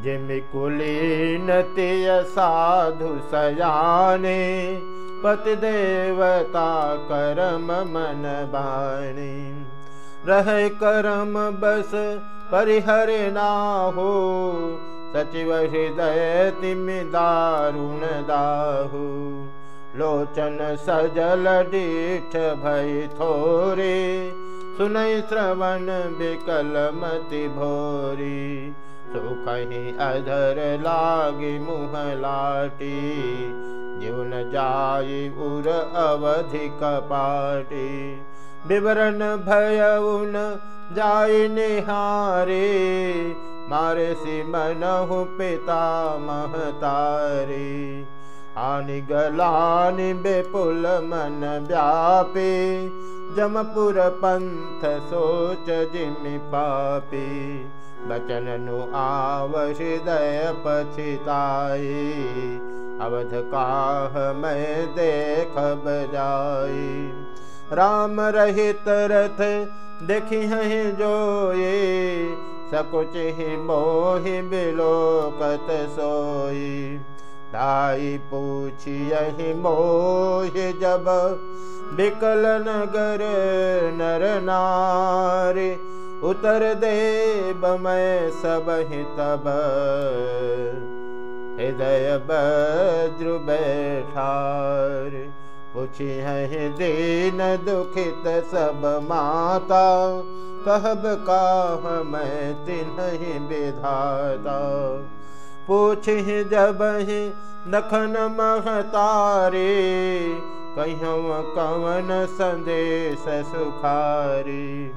जिमिकुलीनतिय साधु सयाने पति देवता करम मन बाणी। रह करम बस परिहर ना हो सचिव हृदय तिम दारुण दाहु। लोचन सजल डीठ भय थोरे सुनय श्रवण विकल मति भोरी अधर लागे मुह लाटी जीवन जाय उर अवधि कपाटी। विवरण भय उन जाय निहारे मारे सी मनहु पिता महतारे। आनि गलानि बेपुल मन व्यापे जमपुर पंथ सोच जिमि पापी बचन नु आव हृदय पछिताई अवध काह मैं देख बजाई राम रहित रथ देखी हैं जो ये सकुच ही मोहि बिलोकत सोई दाई पूछी यही मोह जब बिकल नगर नर नारी उतर देव मैं सब ही तब हृदय बज्र बैठार, पूछी दीन दुखित सब माता, कहब काह मैं तिन्ह विधाता। पूछी जब ही नखन महतारे कहीं कवन संदेश सुखारी।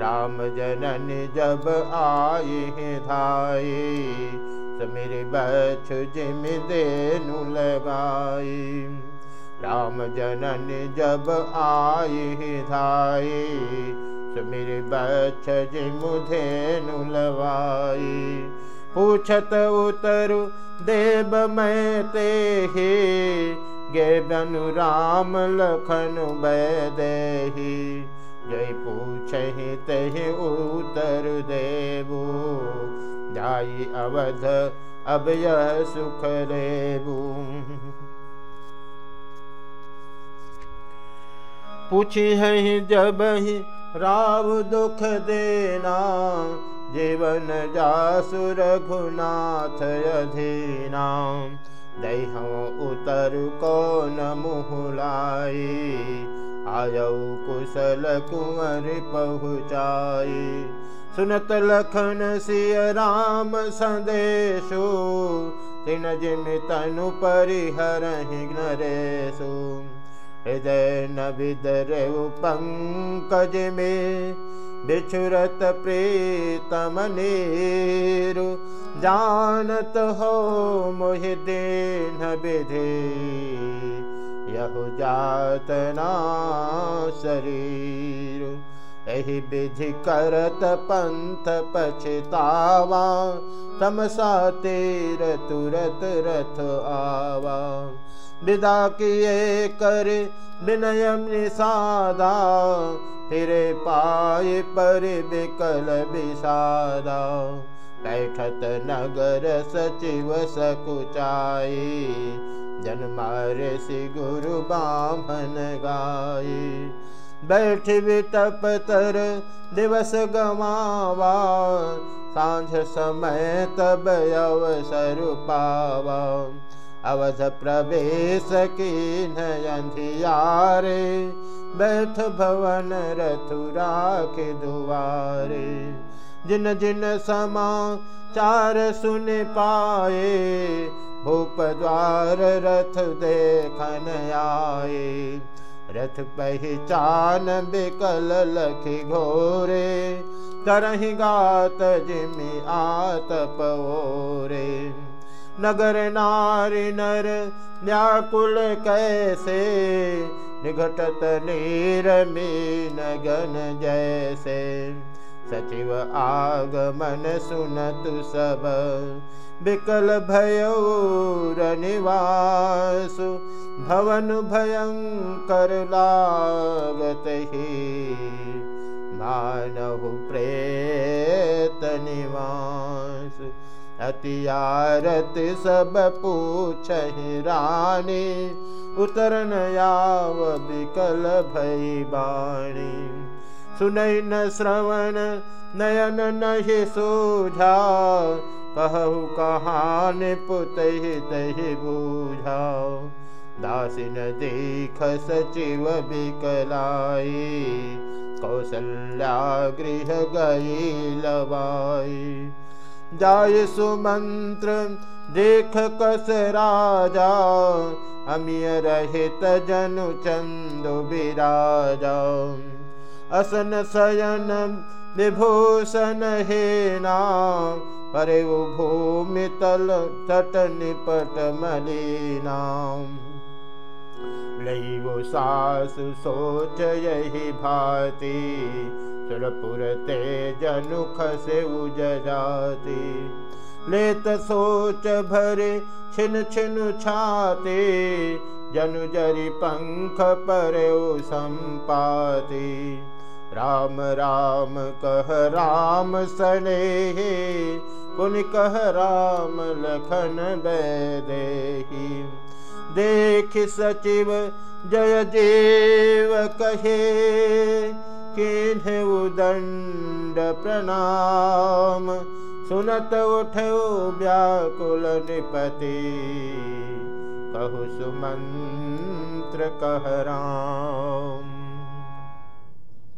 राम जनन जब आए धाये समेरे बछ जिम देनु लगाए राम जनन जब आए धाये समेरे बछ जिम धेनु लवाए पूछत उतर देव मैं ते हे गे बनु राम लखन बैदेही जय पूछहि तहि उतर देवो। जाई अवध, अब यह सुख रेबू पूछी है जब ही राव दुख देना, जीवन जासुर घुनाथ अधीना। दह उतर कौन मुहलाई आयौ कुशल कुंवर पहुँचाई सुनत लखन सिय राम संदेशो तिन जिम तनु परिहर नरेशु हृदय नविदर पंकज में बिछुरत प्रीतम नीरु। जानत हो मोहि देन विधि यहु जातना शरीर। एहि विधि करत पंथ पछतावा तमसा तेर तुरत रथ आवा। विदा किए कर विनयम निषादा, फिरे पाए पर विकल विषादा। बैठत नगर सचिव सकुचाई जन्मारे से गुरु बामन गाये। बैठ विटप तर दिवस गमावा। साँझ समय तब अवसर पावा। अवध प्रवेश की अंधियारे। बैठ भवन रथुरा के दुआरे। जिन जिन समा चार सुन पाए भूप द्वार रथ देखन आए। रथ पहचान बिकल लखी घोरे। करही गात जिमि आतप ओरे नगर नारी नर व्याकुल कैसे? निघटत नीर मीन गन जैसे। सचिव आगमन सुनतु सब। विकल भयोर निवासु भवन भयंकर लागत ही। मानहु प्रेत निवास अतियारत सब पूछ रानी उतरन याव विकल भई बाणी। सुनई न श्रवण नयन नहीं सोझा कहु कहान पुत तहि बूझाओ। दासिन देख सचिव बिकलाई कौशल्या गृह गई लवाई। जाय सुमंत्र देख कस राजा अमिय रहित जनु चंदु विराजा असन शयन विभूषण हे नाम परे भूमि तल सासु सोच यही भाती सुरपुर ते जनुख से उजाती लेत सोच भरे छिन छिन छाते जनु जरी पंख पर संपाती राम राम, कह राम सने पुन कह राम लखन बैदेही देख सचिव, जय देव कहे, किन्ह उदंड प्रणाम। सुनत उठो व्याकुल निपति, कहु सुमंत्र कह राम।